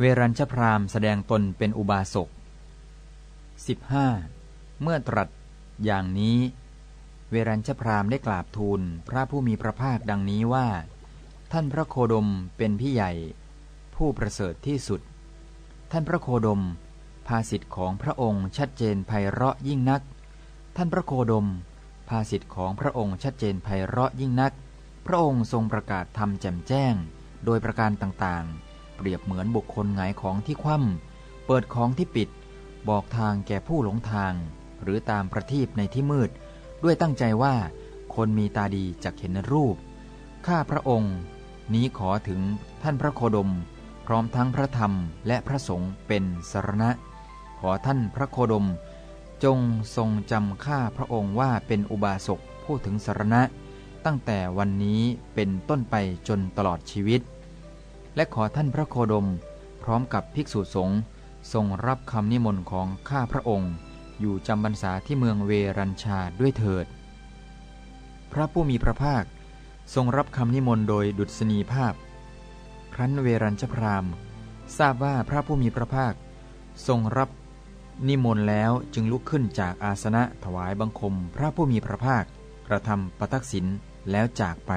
เวรัญชพรามแสดงตนเป็นอุบาสก 15. เมื่อตรัสอย่างนี้ เวรัญชพรามได้กราบทูลพระผู้มีพระภาคดังนี้ว่า ท่านพระโคดมเป็นพี่ใหญ่ ผู้ประเสริฐที่สุด ท่านพระโคดม ภาสิทธิ์ของพระองค์ชัดเจนไพเราะยิ่งนัก ท่านพระโคดม ภาสิทธิ์ของพระองค์ชัดเจนไพเราะยิ่งนัก พระองค์ทรงประกาศธรรมแจ่มแจ้ง โดยประการต่างๆ เปรียบเหมือนบุคคลหงายของที่คว่ำเปิดของที่ปิด บอกทางแก่ผู้หลงทาง หรือตามประทีปในที่มืด ด้วยตั้งใจว่า คนมีตาดีจะเห็นรูป ข้าพระองค์ นี้ขอถึงท่านพระโคดม พร้อมทั้งพระธรรมและพระสงฆ์เป็นสรณะ ขอท่านพระโคดม จงทรงจำข้าพระองค์ว่าเป็นอุบาสกผู้ถึงสรณะ ตั้งแต่วันนี้เป็นต้นไปจนตลอดชีวิต และขอท่านพระโคดม พร้อมกับภิกษุสงฆ์ทรงรับคำนิมนต์ของข้าพระองค์ อยู่จำบรรษาที่เมืองเวรัญชาด้วยเถิด พระผู้มีพระภาคทรงรับคำนิมนต์โดยดุษณีภาพ ครั้นเวรัญชพรามทราบว่าพระผู้มีพระภาค ทรงรับนิมนต์แล้วจึงลุกขึ้นจากอาสนะถวายบังคม พระผู้มีพระภาค กระทำปทักษิณแล้วจากไป